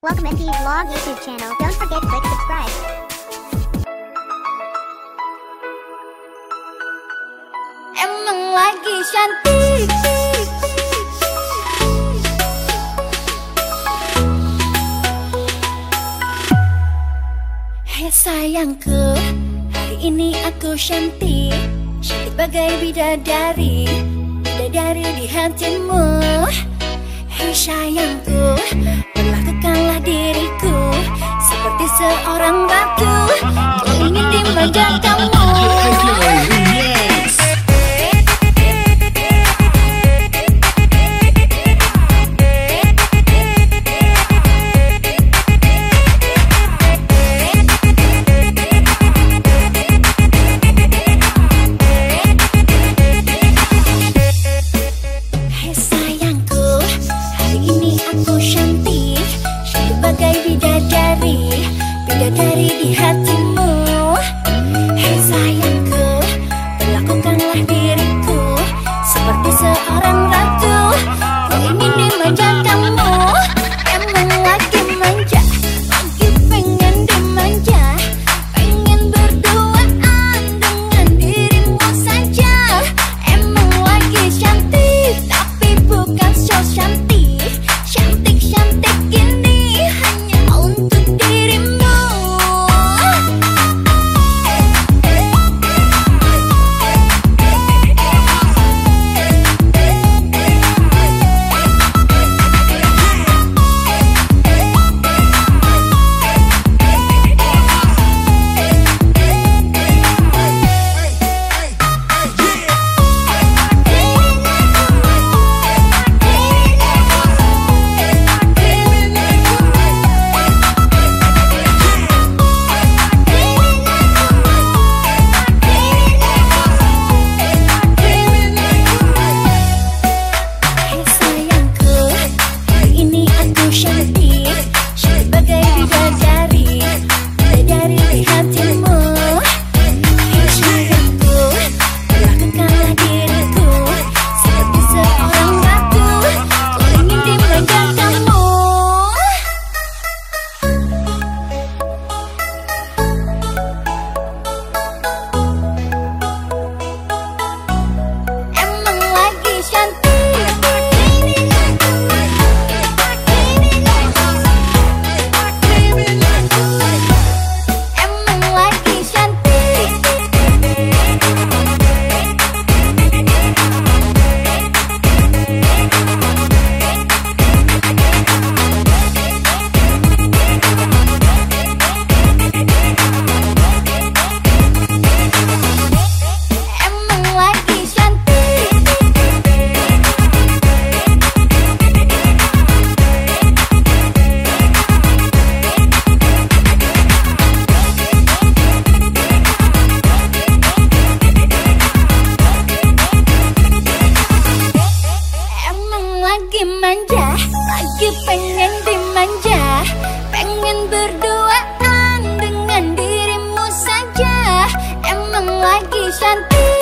Welcome MT Vlog YouTube channel. Don't forget to click subscribe. Emang lagi cantik Hei sayangku Hari ini aku cantik Cantik bagai bidadari Bidadari di hatimu Hei sayangku Perlakukanlah diriku Seperti seorang ratu aku cantik Pengen dimanja. Pengen berduaan dengan dirimu saja. Emang lagi cantik.